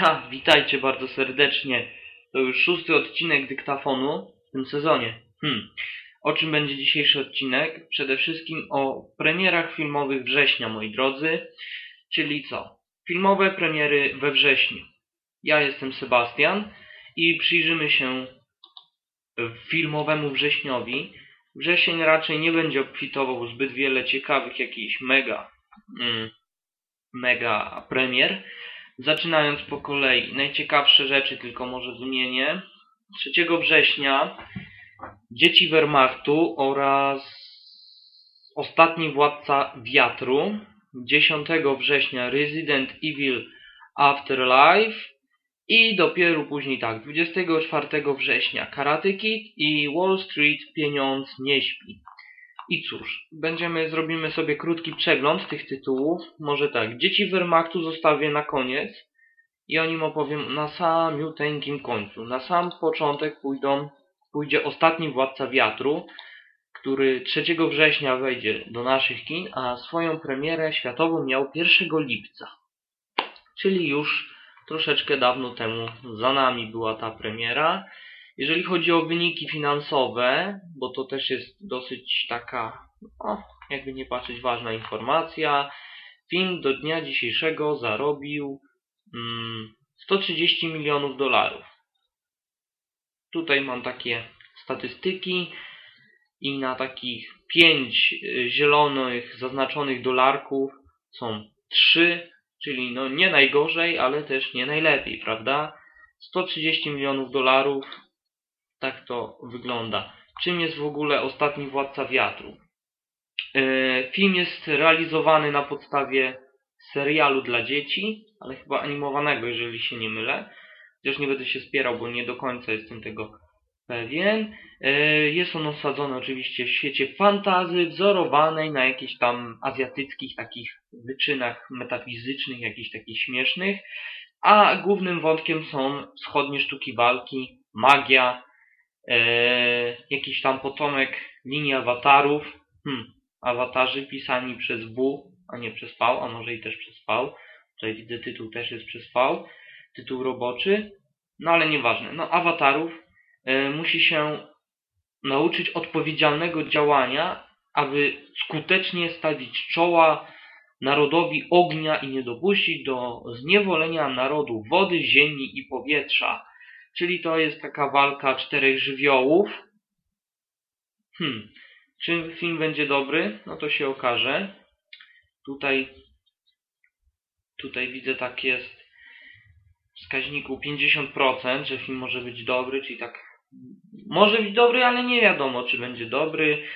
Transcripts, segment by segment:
Ha, witajcie bardzo serdecznie. To już szósty odcinek dyktafonu w tym sezonie. Hmm. O czym będzie dzisiejszy odcinek? Przede wszystkim o premierach filmowych września, moi drodzy. Czyli co? Filmowe premiery we wrześniu. Ja jestem Sebastian i przyjrzymy się filmowemu wrześniowi. Wrzesień raczej nie będzie obfitował zbyt wiele ciekawych jakichś mega, mm, mega premier. Zaczynając po kolei, najciekawsze rzeczy tylko może wymienię. 3 września Dzieci Wehrmachtu oraz Ostatni Władca Wiatru. 10 września Resident Evil Afterlife. I dopiero później tak, 24 września Karate Kid i Wall Street Pieniądz nie śpi. I cóż, będziemy, zrobimy sobie krótki przegląd tych tytułów. Może tak, Dzieci Wehrmachtu zostawię na koniec i o nim opowiem na samiuteńkim końcu. Na sam początek pójdą, pójdzie Ostatni Władca Wiatru, który 3 września wejdzie do naszych kin, a swoją premierę światową miał 1 lipca. Czyli już troszeczkę dawno temu za nami była ta premiera. Jeżeli chodzi o wyniki finansowe, bo to też jest dosyć taka, no, jakby nie patrzeć, ważna informacja. Film do dnia dzisiejszego zarobił mm, 130 milionów dolarów. Tutaj mam takie statystyki i na takich 5 zielonych zaznaczonych dolarków są 3, czyli no nie najgorzej, ale też nie najlepiej, prawda? 130 milionów dolarów tak to wygląda. Czym jest w ogóle Ostatni Władca Wiatru? E, film jest realizowany na podstawie serialu dla dzieci, ale chyba animowanego, jeżeli się nie mylę. Chociaż nie będę się spierał, bo nie do końca jestem tego pewien. E, jest on osadzony oczywiście w świecie fantazy, wzorowanej na jakichś tam azjatyckich takich wyczynach metafizycznych, jakichś takich śmiesznych. A głównym wątkiem są wschodnie sztuki walki, magia, jakiś tam potomek linii awatarów, hmm, awatarzy pisani przez W, a nie przez V, a może i też przez V. Tutaj widzę tytuł też jest przez V, tytuł roboczy, no ale nieważne. No awatarów e, musi się nauczyć odpowiedzialnego działania, aby skutecznie stawić czoła narodowi ognia i nie dopuścić do zniewolenia narodu wody, ziemi i powietrza. Czyli to jest taka walka czterech żywiołów. Hmm. Czy film będzie dobry? No to się okaże. Tutaj, tutaj widzę tak jest w wskaźniku 50%, że film może być dobry, czyli tak może być dobry, ale nie wiadomo czy będzie dobry.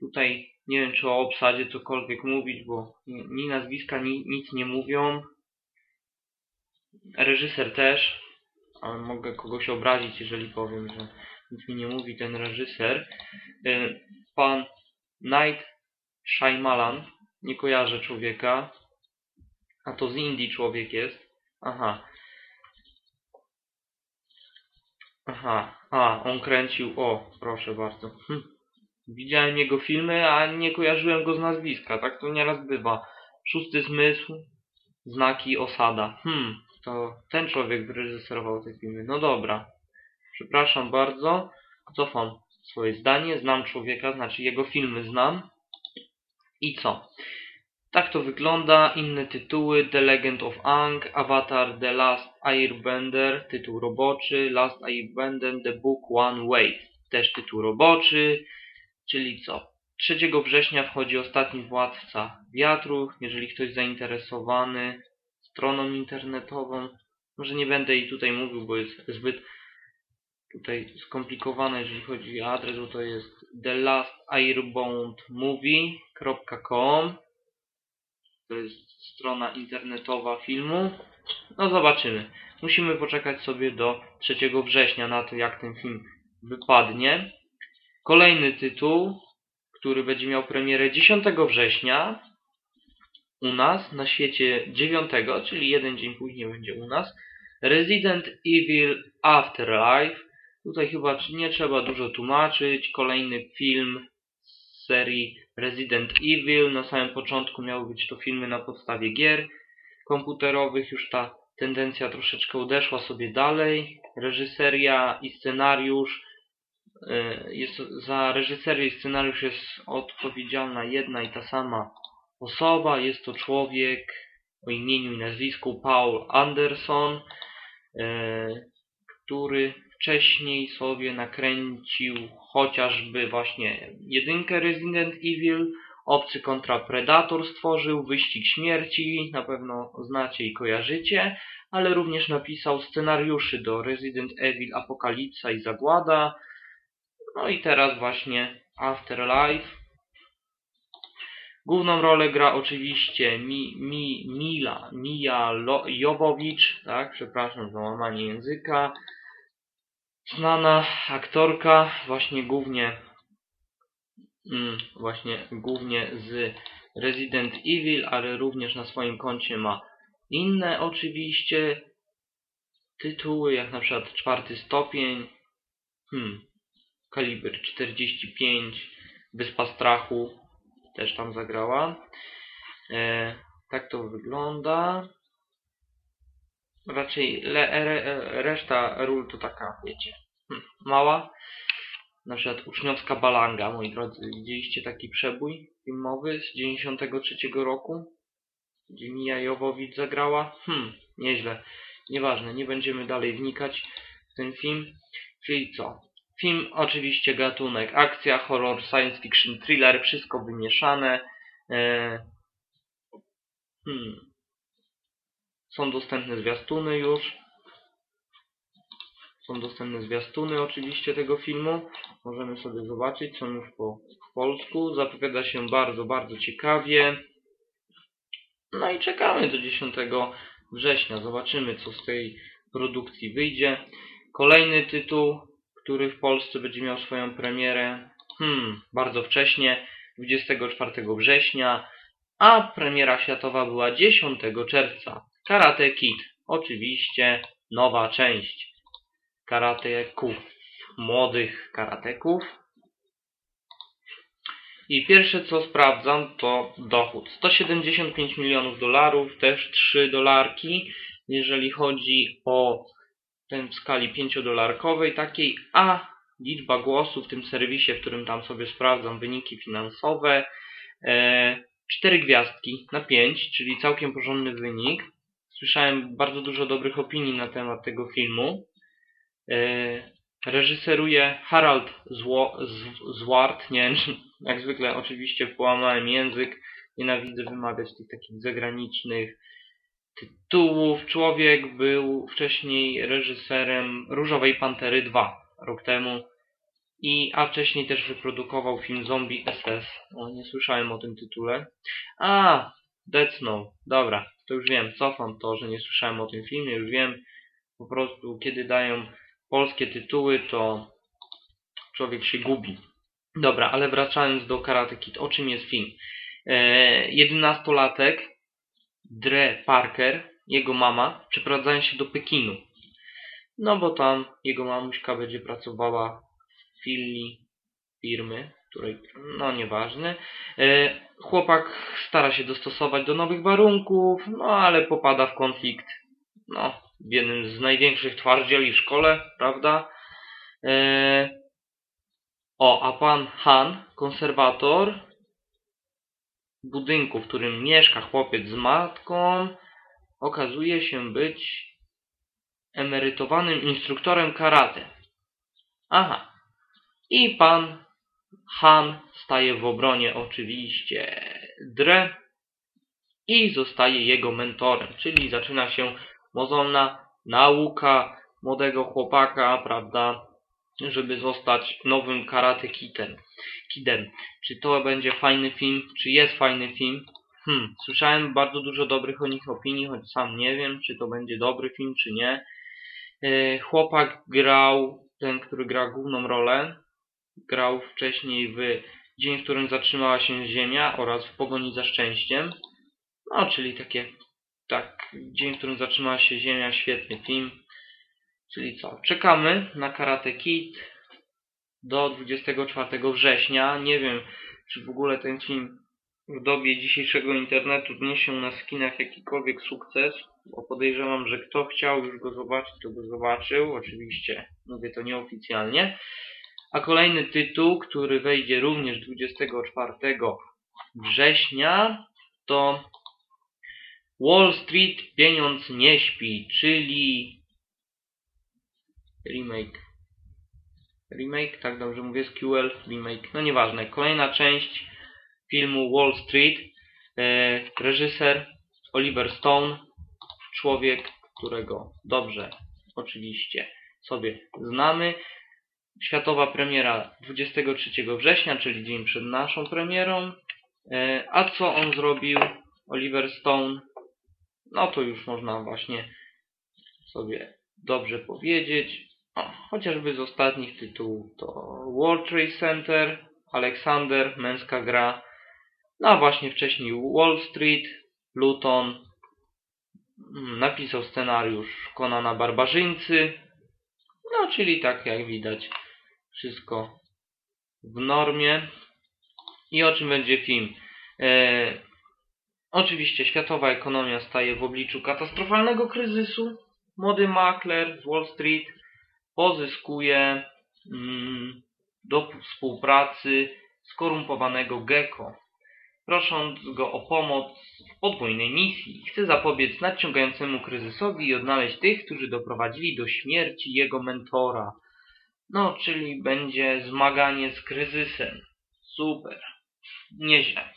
Tutaj nie wiem czy o obsadzie cokolwiek mówić, bo ni nazwiska ni, nic nie mówią. Reżyser też, ale mogę kogoś obrazić, jeżeli powiem, że nic mi nie mówi ten reżyser. Y, pan Night Shyamalan, nie kojarzę człowieka, a to z Indii człowiek jest. Aha. Aha, a, on kręcił, o, proszę bardzo. Hm. Widziałem jego filmy, a nie kojarzyłem go z nazwiska, tak to nieraz bywa. Szósty zmysł, znaki osada. Hmm, to ten człowiek wyreżyserował te filmy. No dobra. Przepraszam bardzo. Cofam swoje zdanie. Znam człowieka, znaczy jego filmy znam. I co? Tak to wygląda. Inne tytuły. The Legend of Aang, Avatar The Last Airbender, tytuł roboczy. Last Airbender The Book One Way, też tytuł roboczy. Czyli co? 3 września wchodzi ostatni władca wiatru. Jeżeli ktoś zainteresowany, stroną internetową. Może nie będę jej tutaj mówił, bo jest zbyt tutaj skomplikowane, jeżeli chodzi o adres, bo to jest thelastairbondmovie.com To jest strona internetowa filmu. No zobaczymy. Musimy poczekać sobie do 3 września na to, jak ten film wypadnie. Kolejny tytuł, który będzie miał premierę 10 września, u nas na świecie 9, czyli jeden dzień później będzie u nas. Resident Evil Afterlife. Tutaj chyba nie trzeba dużo tłumaczyć. Kolejny film z serii Resident Evil. Na samym początku miały być to filmy na podstawie gier komputerowych. Już ta tendencja troszeczkę odeszła sobie dalej. Reżyseria i scenariusz y, jest, za reżyserię i scenariusz jest odpowiedzialna jedna i ta sama osoba. Jest to człowiek o imieniu i nazwisku Paul Anderson, y, który wcześniej sobie nakręcił chociażby właśnie jedynkę Resident Evil, Obcy kontra Predator stworzył, Wyścig Śmierci, na pewno znacie i kojarzycie, ale również napisał scenariuszy do Resident Evil Apokalipsa i Zagłada, no i teraz właśnie Afterlife. Główną rolę gra oczywiście Mi, Mi, Mila, Mija Lo, Jowowicz, tak, przepraszam za łamanie języka. Znana aktorka, właśnie głównie mm, właśnie głównie z Resident Evil, ale również na swoim koncie ma inne oczywiście tytuły, jak na przykład czwarty stopień, hmm, kaliber 45, Wyspa Strachu, też tam zagrała. E, tak to wygląda. Raczej le, re, reszta ról to taka, wiecie, hmm, mała. Na przykład Uczniowska Balanga, moi drodzy. Widzieliście taki przebój filmowy z 93 roku? Gdzie Mija Jowowicz zagrała? Hmm, nieźle. Nieważne, nie będziemy dalej wnikać w ten film. Czyli co? Film oczywiście gatunek akcja, horror, science fiction, thriller, wszystko wymieszane. Eee, hmm. Są dostępne zwiastuny już. Są dostępne zwiastuny oczywiście tego filmu. Możemy sobie zobaczyć, są już po polsku. Zapowiada się bardzo, bardzo ciekawie. No i czekamy do 10 września. Zobaczymy, co z tej produkcji wyjdzie. Kolejny tytuł, który w Polsce będzie miał swoją premierę. Hmm, bardzo wcześnie, 24 września. A premiera światowa była 10 czerwca. Karate Kid. Oczywiście nowa część karateków, młodych karateków. I pierwsze co sprawdzam to dochód. 175 milionów dolarów, też 3 dolarki, jeżeli chodzi o ten w skali 5-dolarkowej takiej, a liczba głosów w tym serwisie, w którym tam sobie sprawdzam wyniki finansowe, e, 4 gwiazdki na 5, czyli całkiem porządny wynik. Słyszałem bardzo dużo dobrych opinii na temat tego filmu. E, reżyseruje Harald Zło, Z, Zwart, nie jak zwykle oczywiście połamałem język, nienawidzę wymawiać tych takich zagranicznych tytułów. Człowiek był wcześniej reżyserem Różowej Pantery 2 rok temu, i, a wcześniej też wyprodukował film Zombie SS. O, nie słyszałem o tym tytule. A, Dead Snow. Dobra, to już wiem, cofam to, że nie słyszałem o tym filmie, już wiem. Po prostu, kiedy dają polskie tytuły, to człowiek się gubi. Dobra, ale wracając do Karate Kid, o czym jest film? E, jedenastolatek Dre Parker, jego mama, przeprowadzają się do Pekinu. No bo tam jego mamuśka będzie pracowała w filii firmy, której, no nieważne. E, chłopak stara się dostosować do nowych warunków, no ale popada w konflikt, no w jednym z największych twardzieli w szkole, prawda? E, o, a pan Han, konserwator budynku, w którym mieszka chłopiec z matką, okazuje się być emerytowanym instruktorem karate. Aha. I pan Han staje w obronie oczywiście Dre i zostaje jego mentorem, czyli zaczyna się mozolna nauka młodego chłopaka, prawda, żeby zostać nowym karate kidem. kidem. Czy to będzie fajny film? Czy jest fajny film? Hmm, słyszałem bardzo dużo dobrych o nich opinii, choć sam nie wiem, czy to będzie dobry film, czy nie. E, chłopak grał, ten, który gra główną rolę, grał wcześniej w Dzień, w którym zatrzymała się Ziemia oraz w Pogoni za Szczęściem. No, czyli takie tak, dzień, w którym zaczynała się Ziemia, świetny film. Czyli co? Czekamy na Karate Kid do 24 września. Nie wiem, czy w ogóle ten film w dobie dzisiejszego internetu odniesie na skinach jakikolwiek sukces, bo podejrzewam, że kto chciał już go zobaczyć, to go zobaczył. Oczywiście mówię to nieoficjalnie. A kolejny tytuł, który wejdzie również 24 września, to Wall Street Pieniądz nie śpi, czyli remake. Remake, tak dobrze mówię, SQL remake. No nieważne. Kolejna część filmu Wall Street. E, reżyser Oliver Stone, człowiek, którego dobrze oczywiście sobie znamy. Światowa premiera 23 września, czyli dzień przed naszą premierą. E, a co on zrobił, Oliver Stone? No to już można właśnie sobie dobrze powiedzieć. Chociażby z ostatnich tytułów to World Trade Center, Alexander, Męska Gra, no a właśnie wcześniej Wall Street, Luton, mm, napisał scenariusz Konana Barbarzyńcy, no czyli tak jak widać wszystko w normie. I o czym będzie film? E, oczywiście światowa ekonomia staje w obliczu katastrofalnego kryzysu. Młody makler z Wall Street pozyskuje mm, do współpracy skorumpowanego Gecko, prosząc go o pomoc w podwójnej misji. Chce zapobiec nadciągającemu kryzysowi i odnaleźć tych, którzy doprowadzili do śmierci jego mentora. No, czyli będzie zmaganie z kryzysem. Super. Nieźle.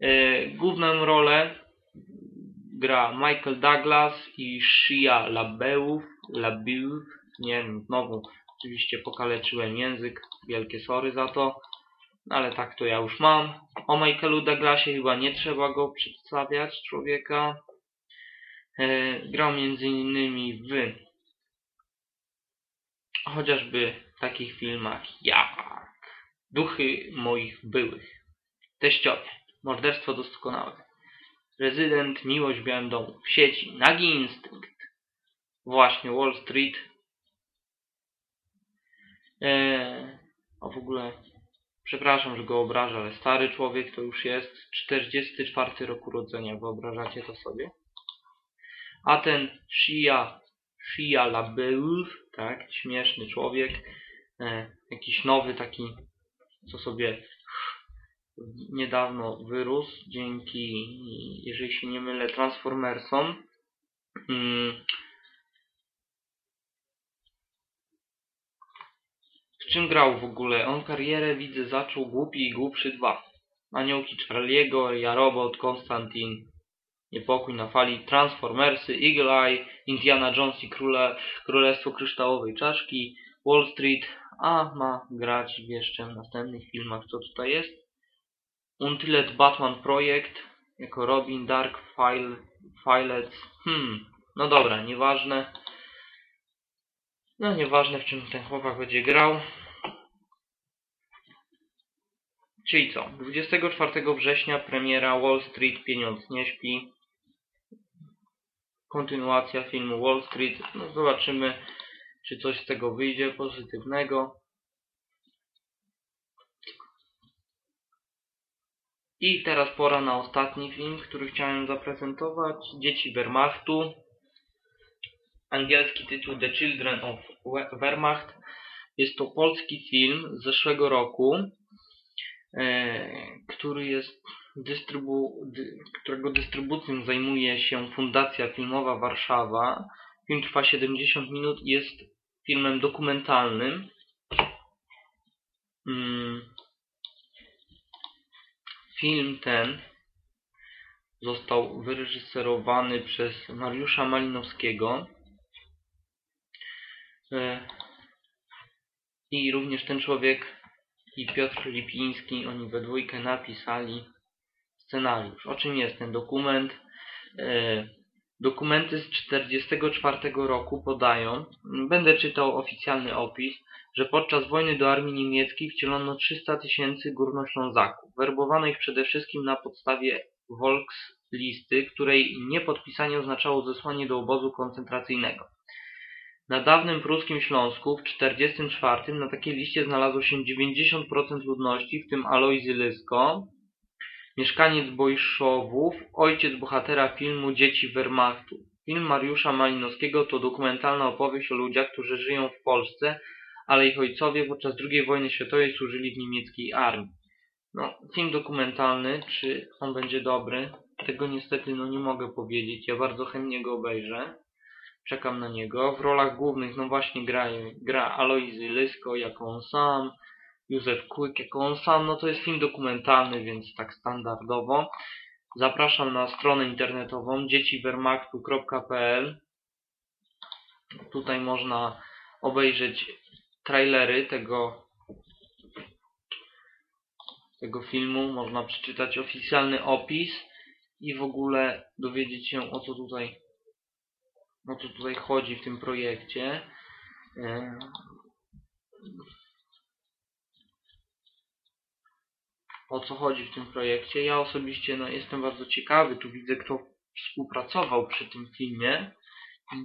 Yy, główną rolę gra Michael Douglas i Shia LaBeouf, LaBeouf, nie wiem, znowu oczywiście pokaleczyłem język, wielkie sory za to, ale tak to ja już mam. O Michaelu Douglasie chyba nie trzeba go przedstawiać, człowieka. E, grał między innymi w chociażby takich filmach jak Duchy moich byłych, Teściowie, Morderstwo doskonałe, Rezydent, Miłość w Białym Domu, w sieci, Nagi Instynkt, właśnie Wall Street, Eee, a w ogóle, przepraszam, że go obrażę, ale stary człowiek to już jest 44 rok urodzenia, wyobrażacie to sobie? A ten Shia, Shia LaBeouf, tak, śmieszny człowiek, e, jakiś nowy taki, co sobie niedawno wyrósł dzięki, jeżeli się nie mylę, Transformersom. Mm, W czym grał w ogóle? On karierę widzę zaczął Głupi i Głupszy 2. Aniołki Charlie'ego, Ja Robot, Konstantin, Niepokój na fali, Transformersy, Eagle Eye, Indiana Jones i Króle, Królestwo Kryształowej Czaszki, Wall Street, a ma grać w jeszcze następnych filmach. Co tutaj jest? Untitled Batman Projekt jako Robin, Dark File, Filets. Hmm, no dobra, nieważne. No nieważne w czym ten chłopak będzie grał. Czyli co? 24 września premiera Wall Street Pieniądz nie śpi. Kontynuacja filmu Wall Street. No zobaczymy, czy coś z tego wyjdzie pozytywnego. I teraz pora na ostatni film, który chciałem zaprezentować. Dzieci Wehrmachtu. Angielski tytuł The Children of Wehrmacht. Jest to polski film z zeszłego roku, e, który jest dystrybu, dy, którego dystrybucją zajmuje się Fundacja Filmowa Warszawa. Film trwa 70 minut i jest filmem dokumentalnym. Mm. Film ten został wyreżyserowany przez Mariusza Malinowskiego I również ten człowiek i Piotr Lipiński, oni we dwójkę napisali scenariusz. O czym jest ten dokument? E, dokumenty z 1944 roku podają, będę czytał oficjalny opis, że podczas wojny do armii niemieckiej wcielono 300 tysięcy górnoślązaków. Werbowano ich przede wszystkim na podstawie Volkslisty, której niepodpisanie oznaczało zesłanie do obozu koncentracyjnego. Na dawnym pruskim Śląsku w 1944 na takiej liście znalazło się 90% ludności, w tym Alojzy Lysko, Mieszkaniec Bojszowów, ojciec bohatera filmu Dzieci Wehrmachtu. Film Mariusza Malinowskiego to dokumentalna opowieść o ludziach, którzy żyją w Polsce, ale ich ojcowie podczas II wojny światowej służyli w niemieckiej armii. No, film dokumentalny, czy on będzie dobry? Tego niestety no nie mogę powiedzieć. Ja bardzo chętnie go obejrzę. Czekam na niego. W rolach głównych no właśnie gra, gra Alojzy Lysko jako on sam, Józef Kłyk jako on sam. No to jest film dokumentalny, więc tak standardowo. Zapraszam na stronę internetową dzieciwermachtu.pl Tutaj można obejrzeć trailery tego tego filmu, można przeczytać oficjalny opis i w ogóle dowiedzieć się o co tutaj o co tutaj chodzi w tym projekcie. O co chodzi w tym projekcie. Ja osobiście no, jestem bardzo ciekawy. Tu widzę, kto współpracował przy tym filmie.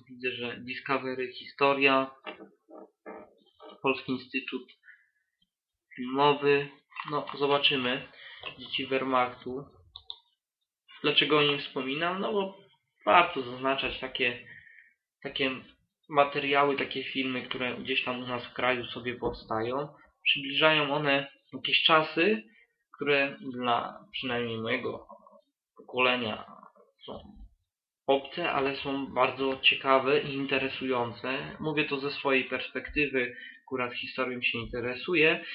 Widzę, że Discovery Historia, Polski Instytut Filmowy. No, zobaczymy. Dzieci Wehrmachtu. Dlaczego o nim wspominam? No bo warto zaznaczać takie, takie materiały, takie filmy, które gdzieś tam u nas w kraju sobie powstają. Przybliżają one jakieś czasy, które dla przynajmniej mojego pokolenia są obce, ale są bardzo ciekawe i interesujące. Mówię to ze swojej perspektywy, akurat historią się interesuję.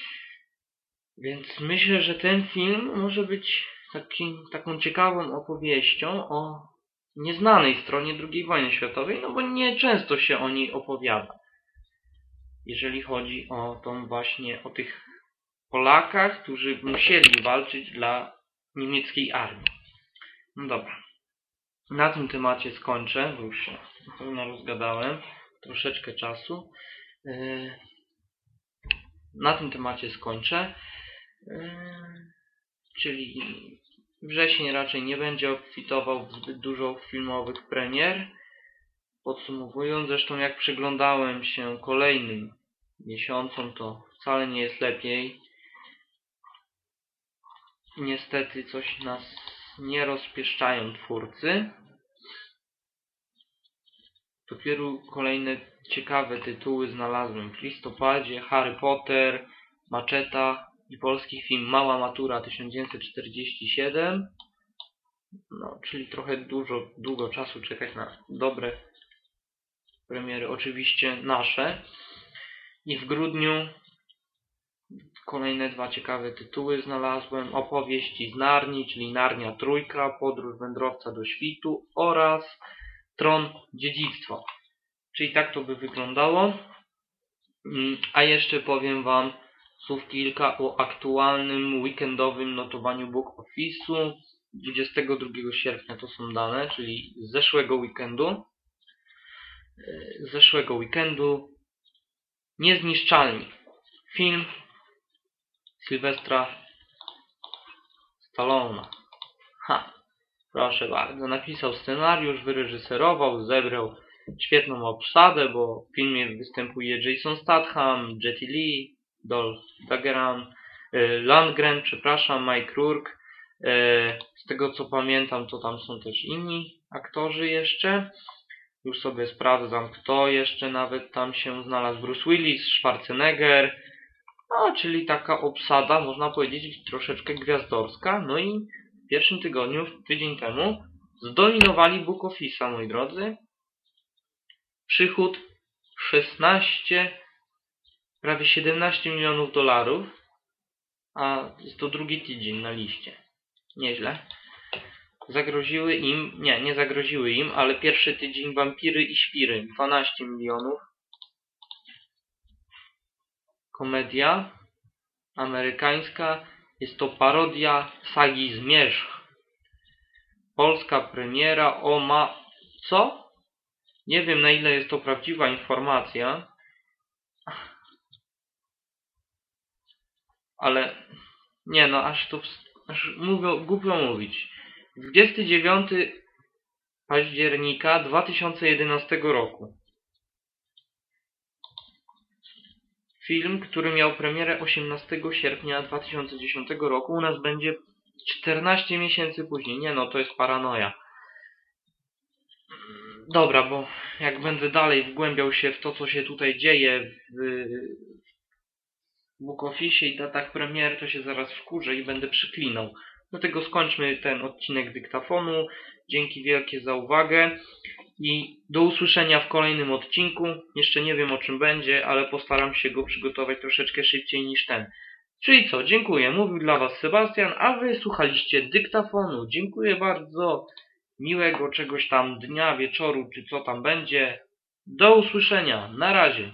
Więc myślę, że ten film może być takim, taką ciekawą opowieścią o nieznanej stronie II wojny światowej, no bo nie często się o niej opowiada. Jeżeli chodzi o tą właśnie, o tych Polakach, którzy musieli walczyć dla niemieckiej armii. No dobra. Na tym temacie skończę, bo już się na rozgadałem. Troszeczkę czasu. Yy, na tym temacie skończę. Yy, czyli wrzesień raczej nie będzie obfitował zbyt dużo filmowych premier. Podsumowując, zresztą jak przyglądałem się kolejnym miesiącom, to wcale nie jest lepiej niestety coś nas nie rozpieszczają twórcy. Dopiero kolejne ciekawe tytuły znalazłem w listopadzie. Harry Potter, Maczeta i polski film Mała Matura 1947. No, czyli trochę dużo, długo czasu czekać na dobre premiery, oczywiście nasze. I w grudniu Kolejne dwa ciekawe tytuły znalazłem. Opowieści z Narni, czyli Narnia Trójka, Podróż Wędrowca do Świtu oraz Tron Dziedzictwo. Czyli tak to by wyglądało. Mm, a jeszcze powiem Wam słów kilka o aktualnym weekendowym notowaniu book office'u. 22 sierpnia to są dane, czyli z zeszłego weekendu. Z zeszłego weekendu Niezniszczalni. Film Sylwestra Stallona. Ha, proszę bardzo. Napisał scenariusz, wyreżyserował, zebrał świetną obsadę, bo w filmie występuje Jason Statham, Jetty Lee, Dageran, y, Landgren, przepraszam, Mike Rourke. Y, z tego co pamiętam, to tam są też inni aktorzy jeszcze. Już sobie sprawdzam, kto jeszcze nawet tam się znalazł. Bruce Willis, Schwarzenegger, no, czyli taka obsada, można powiedzieć, troszeczkę gwiazdorska. No i w pierwszym tygodniu, tydzień temu, zdominowali Book Office'a, moi drodzy. Przychód 16, prawie 17 milionów dolarów, a jest to drugi tydzień na liście. Nieźle. Zagroziły im, nie, nie zagroziły im, ale pierwszy tydzień Wampiry i Świry, 12 milionów komedia amerykańska. Jest to parodia sagi Zmierzch. Polska premiera o ma... Co? Nie wiem na ile jest to prawdziwa informacja. Ale... Nie no, aż to... Aż mówią, głupio mówić. 29 października 2011 roku. Film, który miał premierę 18 sierpnia 2010 roku, u nas będzie 14 miesięcy później. Nie no, to jest paranoja. Dobra, bo jak będę dalej wgłębiał się w to, co się tutaj dzieje w Book Office i datach premier, to się zaraz wkurzę i będę przyklinał. Dlatego skończmy ten odcinek dyktafonu. Dzięki wielkie za uwagę i do usłyszenia w kolejnym odcinku. Jeszcze nie wiem o czym będzie, ale postaram się go przygotować troszeczkę szybciej niż ten. Czyli co, dziękuję. Mówił dla Was Sebastian, a Wy słuchaliście dyktafonu. Dziękuję bardzo. Miłego czegoś tam dnia, wieczoru, czy co tam będzie. Do usłyszenia. Na razie.